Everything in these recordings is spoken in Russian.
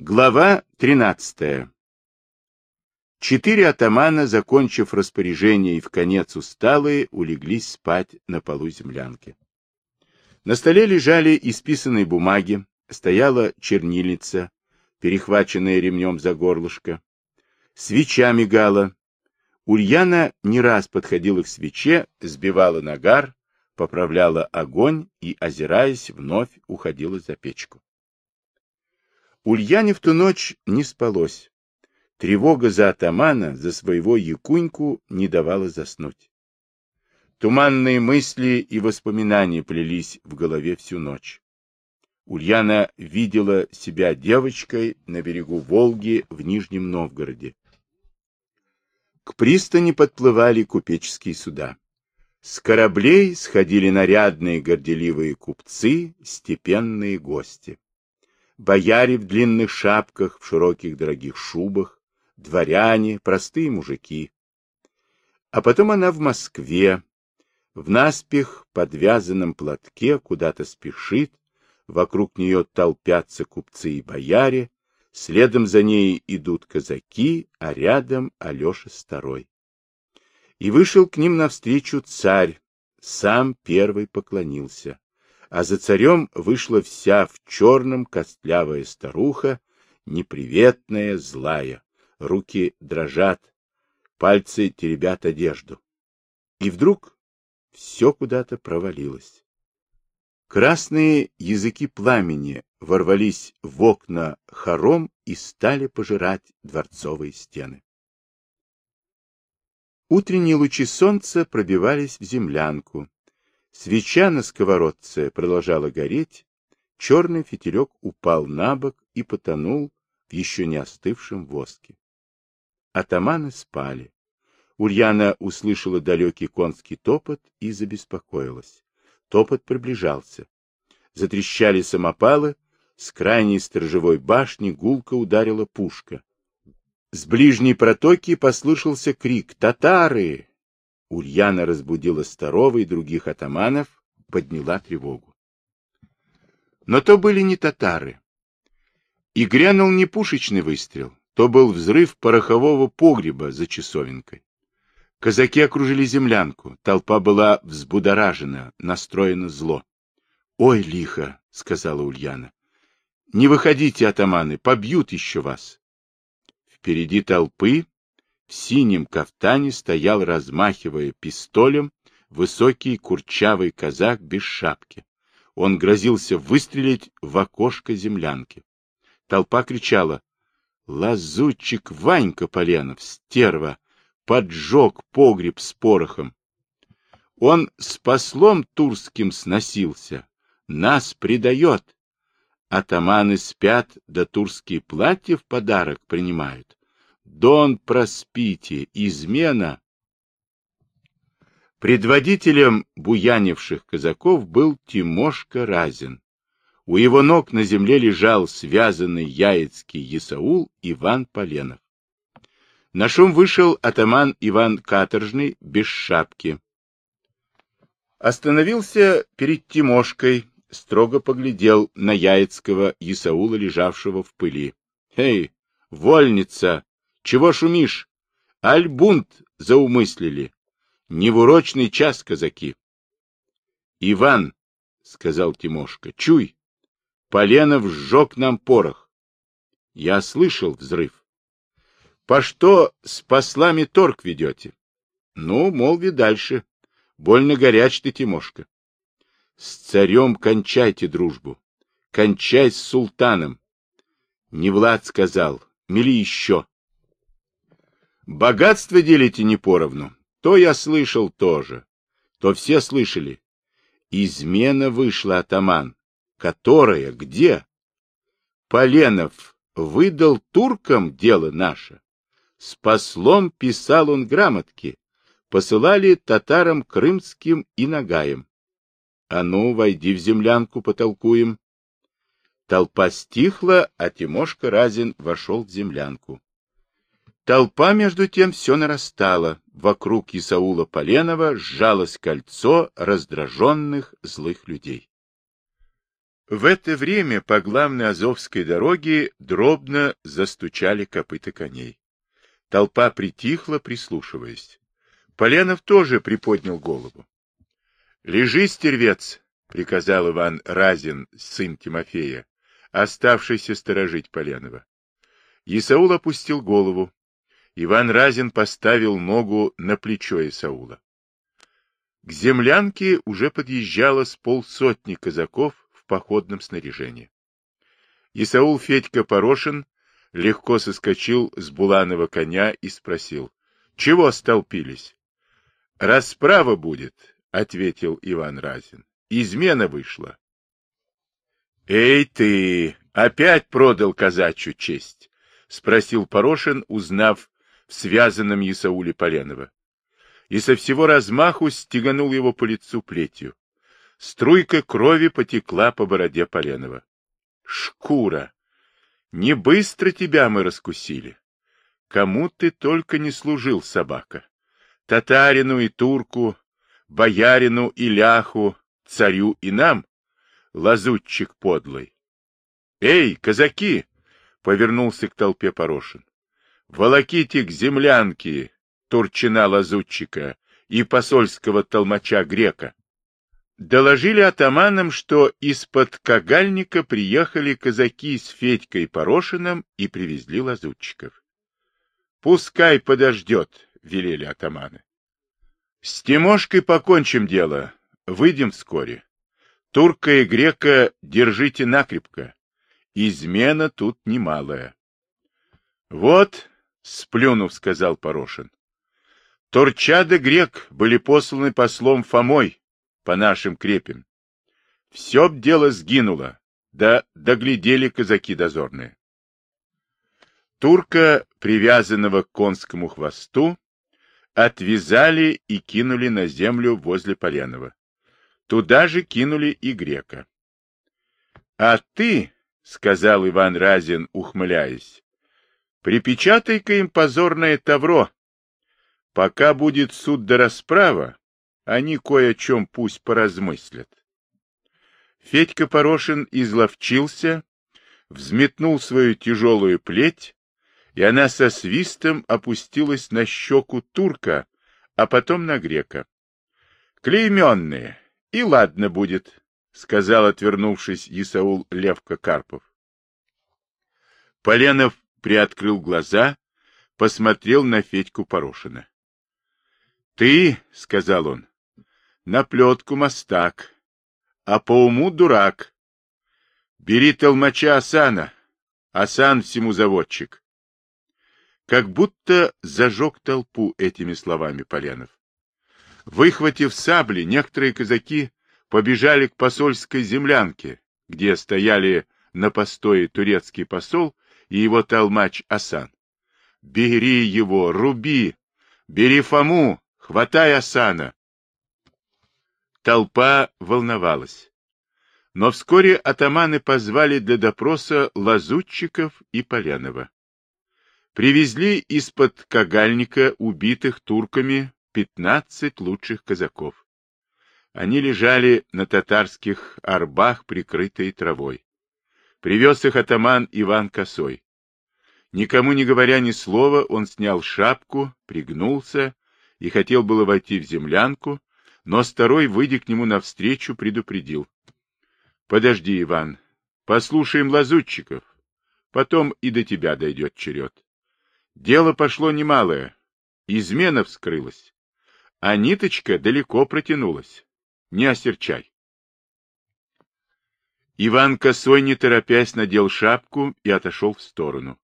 Глава 13. Четыре атамана, закончив распоряжение и в конец усталые, улеглись спать на полу землянки. На столе лежали исписанные бумаги, стояла чернильница, перехваченная ремнем за горлышко. Свеча мигала. Ульяна не раз подходила к свече, сбивала нагар, поправляла огонь и, озираясь, вновь уходила за печку. Ульяне в ту ночь не спалось. Тревога за атамана, за своего якуньку не давала заснуть. Туманные мысли и воспоминания плелись в голове всю ночь. Ульяна видела себя девочкой на берегу Волги в Нижнем Новгороде. К пристани подплывали купеческие суда. С кораблей сходили нарядные горделивые купцы, степенные гости. Бояре в длинных шапках, в широких дорогих шубах, дворяне, простые мужики. А потом она в Москве, в наспех подвязанном платке куда-то спешит, вокруг нее толпятся купцы и бояре, следом за ней идут казаки, а рядом Алеша Старой. И вышел к ним навстречу царь, сам первый поклонился, а за царем вышла вся в черном костлявая старуха, неприветная, злая, руки дрожат, пальцы теребят одежду. И вдруг все куда-то провалилось. Красные языки пламени ворвались в окна хором и стали пожирать дворцовые стены. Утренние лучи солнца пробивались в землянку. Свеча на сковородце продолжала гореть, черный фитилек упал на бок и потонул в еще не остывшем воске. Атаманы спали. Ульяна услышала далекий конский топот и забеспокоилась. Топот приближался. Затрещали самопалы, с крайней сторожевой башни гулко ударила пушка. С ближней протоки послышался крик «Татары!». Ульяна разбудила Старова и других атаманов, подняла тревогу. Но то были не татары. И грянул не пушечный выстрел, то был взрыв порохового погреба за часовенкой. Казаки окружили землянку. Толпа была взбудоражена, настроена зло. — Ой, лихо, — сказала Ульяна. — Не выходите, атаманы, побьют еще вас. Впереди толпы в синем кафтане стоял, размахивая пистолем, высокий курчавый казак без шапки. Он грозился выстрелить в окошко землянки. Толпа кричала «Лазутчик Ванька Поленов, стерва! поджег погреб с порохом. Он с послом турским сносился, нас предает. Атаманы спят, да турские платья в подарок принимают. Дон проспите, измена. Предводителем буянивших казаков был Тимошка Разин. У его ног на земле лежал связанный яицкий Исаул Иван Поленов. На шум вышел атаман Иван Каторжный без шапки. Остановился перед Тимошкой, строго поглядел на Яицкого Исаула, лежавшего в пыли. — Эй, вольница! Чего шумишь? Альбунт заумыслили. Не в урочный час, казаки. — Иван, — сказал Тимошка, — чуй, Поленов сжег нам порох. Я слышал взрыв. По что с послами торг ведете? Ну, молви дальше. Больно горяч ты, Тимошка. С царем кончайте дружбу. Кончай с султаном. Не Влад сказал, мели еще. Богатство делите не поровну. То я слышал тоже. То все слышали. Измена вышла, атаман. Которая где? Поленов выдал туркам дело наше. С послом писал он грамотки, посылали татарам крымским и нагаям. А ну, войди в землянку, потолкуем. Толпа стихла, а Тимошка Разин вошел в землянку. Толпа, между тем, все нарастала. Вокруг Исаула Поленова сжалось кольцо раздраженных злых людей. В это время по главной Азовской дороге дробно застучали копыта коней. Толпа притихла, прислушиваясь. Поленов тоже приподнял голову. — Лежи, стервец! — приказал Иван Разин, сын Тимофея, оставшийся сторожить Поленова. Исаул опустил голову. Иван Разин поставил ногу на плечо Исаула. К землянке уже подъезжало с полсотни казаков в походном снаряжении. Исаул Федька Порошин легко соскочил с буланого коня и спросил, «Чего столпились?» «Расправа будет», — ответил Иван Разин. «Измена вышла». «Эй ты, опять продал казачью честь?» — спросил Порошин, узнав в связанном Исауле Поленова и со всего размаху стеганул его по лицу плетью. Струйка крови потекла по бороде Поленова. Шкура! Не быстро тебя мы раскусили. Кому ты только не служил, собака. Татарину и турку, боярину и ляху, царю и нам, лазутчик подлый. Эй, казаки! — повернулся к толпе Порошин. Волоките к землянке, Турчина-лазутчика и посольского толмача Грека. Доложили атаманам, что из-под Кагальника приехали казаки с Федькой Порошиным и привезли лазутчиков. — Пускай подождет, — велели атаманы. — С Тимошкой покончим дело, выйдем вскоре. Турка и грека держите накрепко. Измена тут немалая. — Вот, — сплюнув, сказал Порошин, Торчада грек были посланы послом Фомой по нашим крепям. Все б дело сгинуло, да доглядели казаки дозорные. Турка, привязанного к конскому хвосту, отвязали и кинули на землю возле Поленова. Туда же кинули и грека. — А ты, — сказал Иван Разин, ухмыляясь, — припечатай-ка им позорное тавро Пока будет суд до расправа, они кое о чем пусть поразмыслят. Федька Порошин изловчился, взметнул свою тяжелую плеть, и она со свистом опустилась на щеку турка, а потом на грека. — Клейменные, и ладно будет, — сказал, отвернувшись, Исаул Левка Карпов. Поленов приоткрыл глаза, посмотрел на Федьку Порошина. Ты, — сказал он, — на плетку мастак, а по уму дурак. Бери толмача Асана, Асан всему заводчик. Как будто зажег толпу этими словами Полянов. Выхватив сабли, некоторые казаки побежали к посольской землянке, где стояли на постое турецкий посол и его толмач Асан. «Бери его, руби! Бери Фому! Хватай Асана! Толпа волновалась. Но вскоре атаманы позвали для допроса лазутчиков и Полянова. Привезли из-под Кагальника убитых турками пятнадцать лучших казаков. Они лежали на татарских арбах, прикрытые травой. Привез их атаман Иван Косой. Никому не говоря ни слова, он снял шапку, пригнулся и хотел было войти в землянку, но старой, выйдя к нему навстречу, предупредил. — Подожди, Иван, послушаем лазутчиков, потом и до тебя дойдет черед. Дело пошло немалое, измена вскрылась, а ниточка далеко протянулась. Не осерчай. Иван косой, не торопясь, надел шапку и отошел в сторону.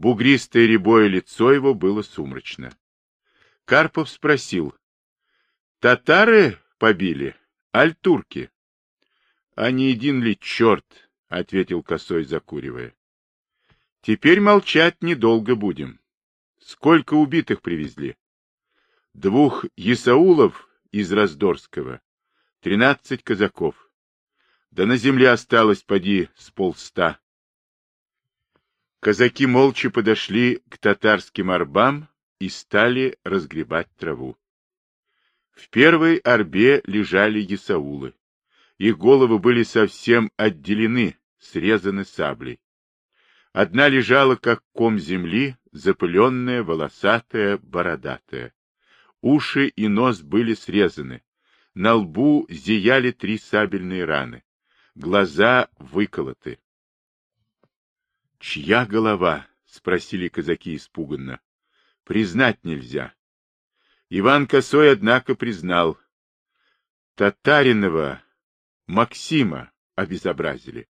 Бугристое рябое лицо его было сумрачно. Карпов спросил. — Татары побили? Аль турки? — А не един ли черт? — ответил косой, закуривая. — Теперь молчать недолго будем. Сколько убитых привезли? — Двух Исаулов из Раздорского, тринадцать казаков. Да на земле осталось, поди, с полста. Казаки молча подошли к татарским арбам и стали разгребать траву. В первой арбе лежали Исаулы. Их головы были совсем отделены, срезаны саблей. Одна лежала, как ком земли, запыленная, волосатая, бородатая. Уши и нос были срезаны. На лбу зияли три сабельные раны. Глаза выколоты. — Чья голова? — спросили казаки испуганно. — Признать нельзя. Иван Косой, однако, признал. Татаринова Максима обезобразили.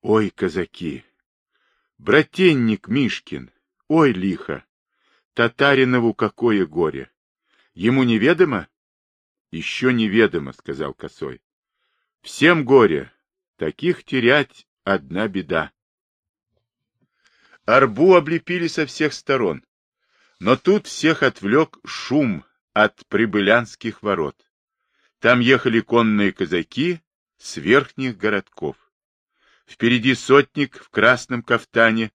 Ой, казаки! Брательник Мишкин! Ой, лихо! Татаринову какое горе! Ему неведомо? Еще неведомо, сказал Косой. Всем горе, таких терять одна беда. Арбу облепили со всех сторон. Но тут всех отвлек шум от прибылянских ворот. Там ехали конные казаки с верхних городков. Впереди сотник в красном кафтане.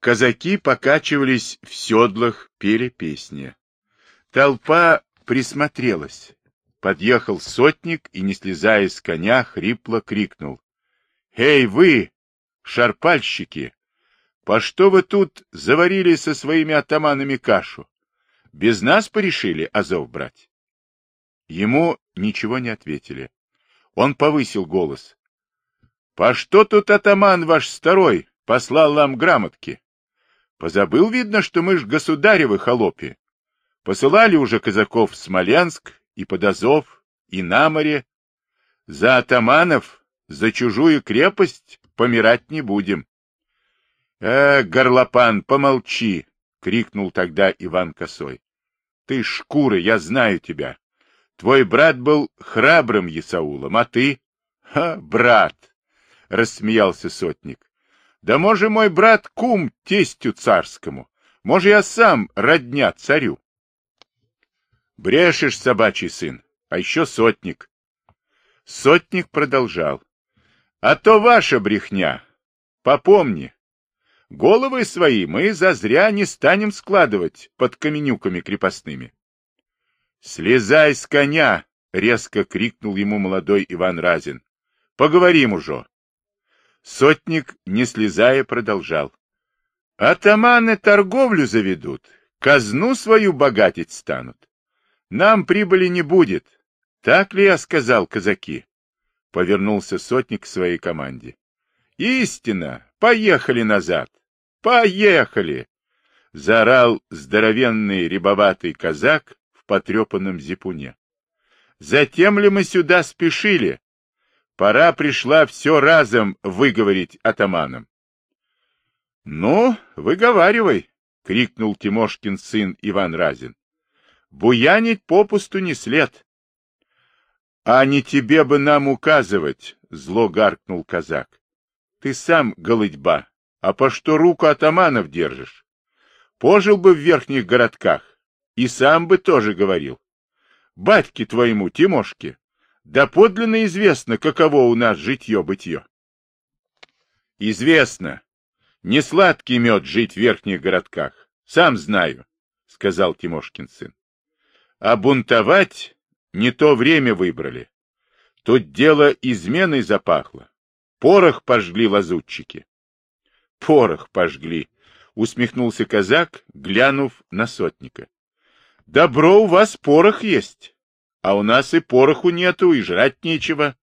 Казаки покачивались в седлах, пели песни. Толпа присмотрелась. Подъехал сотник и, не слезая с коня, хрипло крикнул. — Эй, вы, шарпальщики! По что вы тут заварили со своими атаманами кашу? Без нас порешили Азов брать? Ему ничего не ответили. Он повысил голос. — По что тут атаман ваш старой послал нам грамотки? Позабыл, видно, что мы ж государевы холопи. Посылали уже казаков в Смоленск и под Азов, и на море. За атаманов, за чужую крепость помирать не будем. — Э, горлопан, помолчи! — крикнул тогда Иван Косой. — Ты шкура, я знаю тебя. Твой брат был храбрым Есаулом, а ты... — Ха, брат! — рассмеялся сотник. — Да, може, мой брат кум тестю царскому. Може, я сам родня царю. — Брешешь, собачий сын, а еще сотник. Сотник продолжал. — А то ваша брехня. Попомни, Головы свои мы зазря не станем складывать под каменюками крепостными. — Слезай с коня! — резко крикнул ему молодой Иван Разин. — Поговорим уже. Сотник, не слезая, продолжал. — Атаманы торговлю заведут, казну свою богатить станут. Нам прибыли не будет. Так ли я сказал, казаки? Повернулся сотник к своей команде. — Истина! Поехали назад! «Поехали!» — заорал здоровенный рябоватый казак в потрепанном зипуне. «Затем ли мы сюда спешили? Пора пришла все разом выговорить атаманам». «Ну, выговаривай!» — крикнул Тимошкин сын Иван Разин. «Буянить попусту не след». «А не тебе бы нам указывать!» — зло гаркнул казак. «Ты сам, голыдьба, а по что руку атаманов держишь? Пожил бы в верхних городках, и сам бы тоже говорил. Батьке твоему, Тимошке, да подлинно известно, каково у нас житье-бытье. Известно. Не сладкий мед жить в верхних городках, сам знаю, — сказал Тимошкин сын. А бунтовать не то время выбрали. Тут дело изменой запахло. Порох пожгли лазутчики порох пожгли, — усмехнулся казак, глянув на сотника. — Добро у вас порох есть, а у нас и пороху нету, и жрать нечего,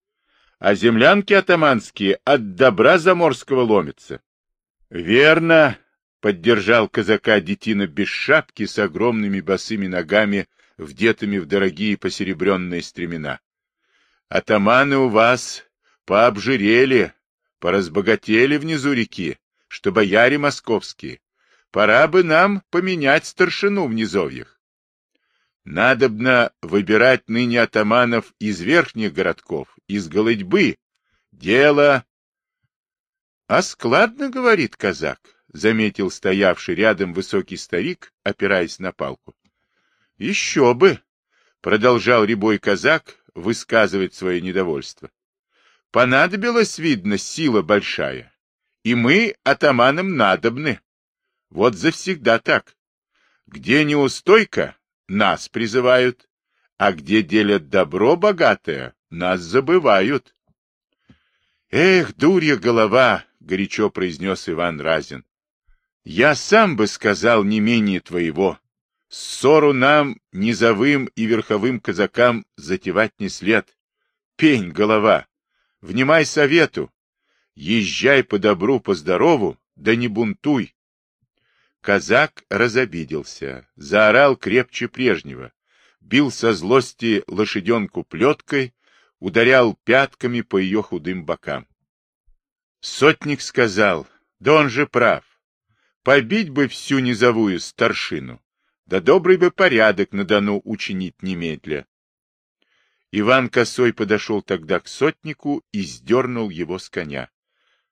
а землянки атаманские от добра заморского ломятся. — Верно, — поддержал казака детина без шапки с огромными босыми ногами, вдетыми в дорогие посеребренные стремена. — Атаманы у вас пообжирели, поразбогатели внизу реки, что бояре московские. Пора бы нам поменять старшину в низовьях. Надобно выбирать ныне атаманов из верхних городков, из голодьбы. Дело... — А складно, — говорит казак, — заметил стоявший рядом высокий старик, опираясь на палку. — Еще бы! — продолжал рябой казак высказывать свое недовольство. — Понадобилась, видно, сила большая, и мы атаманам надобны. Вот завсегда так. Где неустойка, нас призывают, а где делят добро богатое, нас забывают. Эх, дурья голова, горячо произнес Иван Разин. Я сам бы сказал не менее твоего. Ссору нам, низовым и верховым казакам, затевать не след. Пень, голова, внимай совету. Езжай по добру, по здорову, да не бунтуй. Казак разобиделся, заорал крепче прежнего, бил со злости лошаденку плеткой, ударял пятками по ее худым бокам. Сотник сказал, да он же прав, побить бы всю низовую старшину, да добрый бы порядок на Дону учинить немедля. Иван Косой подошел тогда к сотнику и сдернул его с коня. —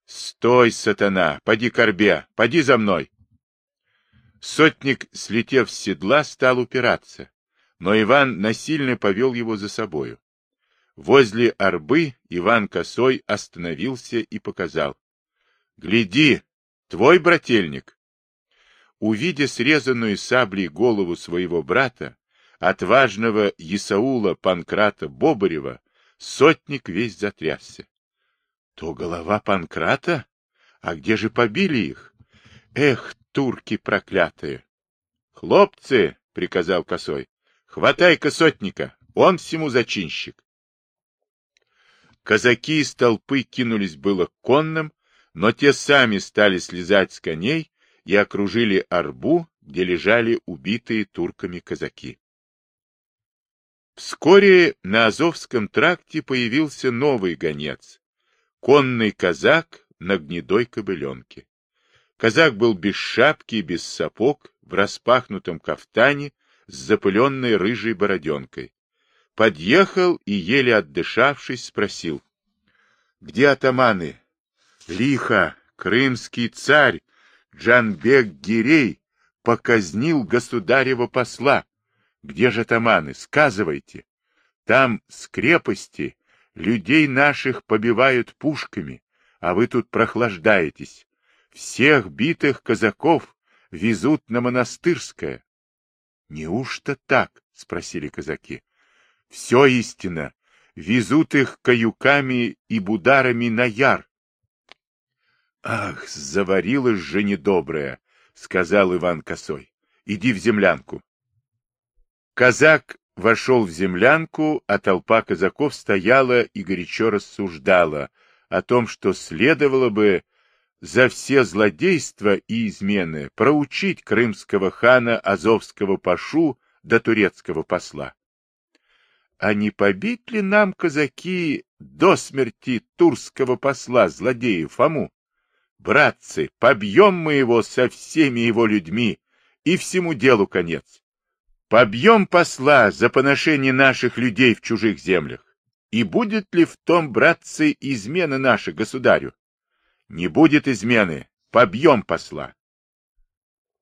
Стой, сатана, поди корбе, поди за мной! Сотник, слетев с седла, стал упираться, но Иван насильно повел его за собою. Возле арбы Иван Косой остановился и показал. — Гляди, твой брательник. Увидя срезанную саблей голову своего брата, отважного Исаула Панкрата Бобарева, сотник весь затрясся. — То голова Панкрата? А где же побили их? Эх, турки проклятые! — Хлопцы, — приказал Косой, — хватай-ка сотника, он всему зачинщик. Казаки из толпы кинулись было к конным, но те сами стали слезать с коней и окружили арбу, где лежали убитые турками казаки. Вскоре на Азовском тракте появился новый гонец, конный казак на гнедой кобыленке. Казак был без шапки и без сапог, в распахнутом кафтане, с запыленной рыжей бороденкой. Подъехал и, еле отдышавшись, спросил. — Где атаманы? — Лихо, крымский царь Джанбек Гирей показнил государева посла. Где же атаманы? Сказывайте. Там с крепости людей наших побивают пушками, а вы тут прохлаждаетесь. Всех битых казаков везут на монастырское. — Неужто так? — спросили казаки. — Все истина. Везут их каюками и бударами на яр. — Ах, заварилась же недобрая, — сказал Иван Косой. — Иди в землянку. Казак вошел в землянку, а толпа казаков стояла и горячо рассуждала о том, что следовало бы за все злодейства и измены проучить крымского хана Азовского пашу до турецкого посла. А не побить ли нам, казаки, до смерти турского посла, злодея Фому? Братцы, побьем мы его со всеми его людьми, и всему делу конец. Побьем посла за поношение наших людей в чужих землях. И будет ли в том, братцы, измена наша государю? Не будет измены, побьем посла.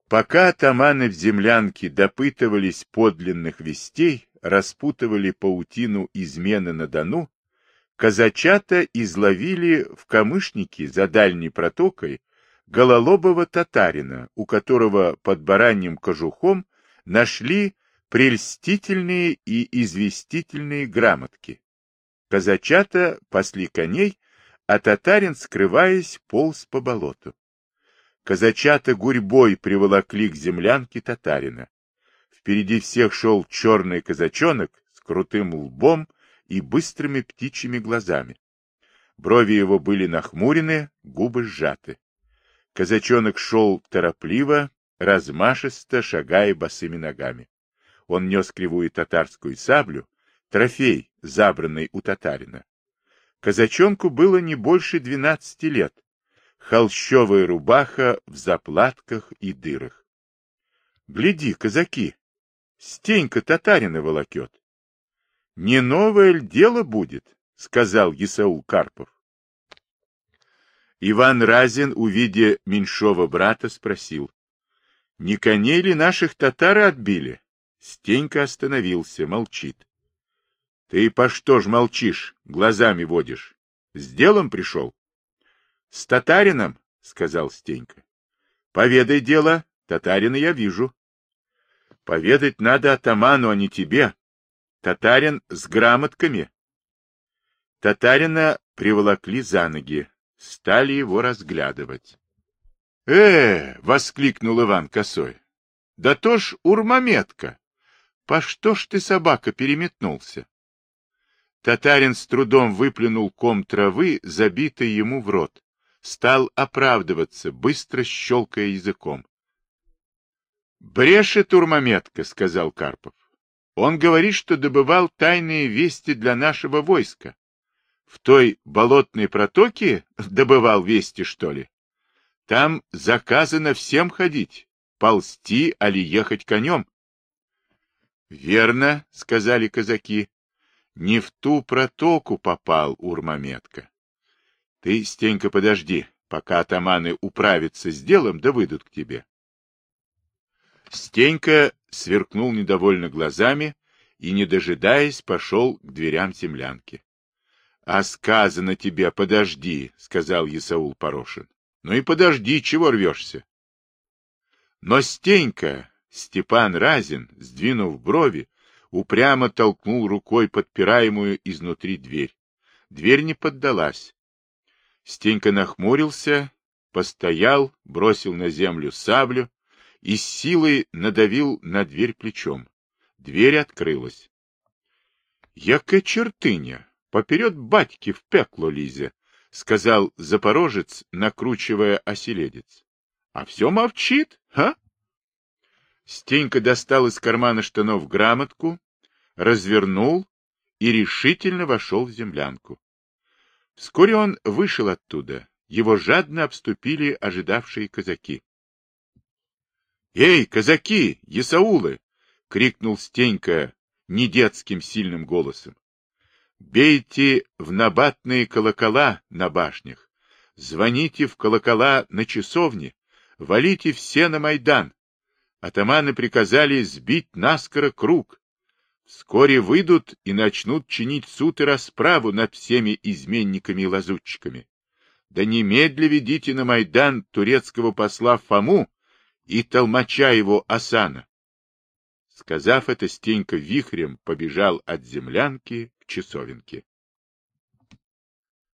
Пока атаманы в землянке допытывались подлинных вестей, распутывали паутину измены на Дону, казачата изловили в камышнике за дальней протокой гололобого татарина, у которого под бараньим кожухом нашли прельстительные и известительные грамотки. Казачата пасли коней а татарин, скрываясь, полз по болоту. Казачата гурьбой приволокли к землянке татарина. Впереди всех шел черный казачонок с крутым лбом и быстрыми птичьими глазами. Брови его были нахмурены, губы сжаты. Казачонок шел торопливо, размашисто, шагая босыми ногами. Он нес кривую татарскую саблю, трофей, забранный у татарина. Казачонку было не больше двенадцати лет. Холщовая рубаха в заплатках и дырах. — Гляди, казаки, стенька татарина волокет. — Не новое ль дело будет? — сказал Исаул Карпов. Иван Разин, увидя меньшого брата, спросил. — Не коней ли наших татары отбили? Стенька остановился, молчит. — Ты по что ж молчишь, глазами водишь? С делом пришел? — С татарином, — сказал Стенька. — Поведай дело, татарина я вижу. — Поведать надо атаману, а не тебе. Татарин с грамотками. Татарина приволокли за ноги, стали его разглядывать. «Э!» — воскликнул Иван Косой. «Да то ж урмометка! По что ж ты, собака, переметнулся?» Татарин с трудом выплюнул ком травы, забитый ему в рот. Стал оправдываться, быстро щелкая языком. «Брешет урмометка», — сказал Карпов. «Он говорит, что добывал тайные вести для нашего войска. В той болотной протоке добывал вести, что ли? Там заказано всем ходить, ползти, али ехать конем». «Верно», — сказали казаки. Не в ту протоку попал Урмаметка. Ты, Стенька, подожди, пока атаманы управятся с делом, да выйдут к тебе. Стенька сверкнул недовольно глазами и, не дожидаясь, пошел к дверям землянки. — А сказано тебе, подожди, — сказал Исаул Порошин. — Ну и подожди, чего рвешься? Но Стенька, Степан Разин, сдвинув брови, упрямо толкнул рукой подпираемую изнутри дверь. Дверь не поддалась. Стенька нахмурился, постоял, бросил на землю саблю и с силой надавил на дверь плечом. Дверь открылась. — Яка чертыня! Поперед батьки в пекло лизе! — сказал запорожец, накручивая оселедец. — А все молчит, а? Стенька достал из кармана штанов грамотку, развернул и решительно вошел в землянку. Вскоре он вышел оттуда. Его жадно обступили ожидавшие казаки. — Эй, казаки, есаулы! — крикнул Стенька недетским сильным голосом. — Бейте в набатные колокола на башнях, звоните в колокола на часовне, валите все на Майдан, атаманы приказали сбить наскоро круг. Вскоре выйдут и начнут чинить суд и расправу над всеми изменниками и лазутчиками. Да немедля ведите на Майдан турецкого посла Фому и толмача его Асана. Сказав это, Стенька вихрем побежал от землянки часовенке.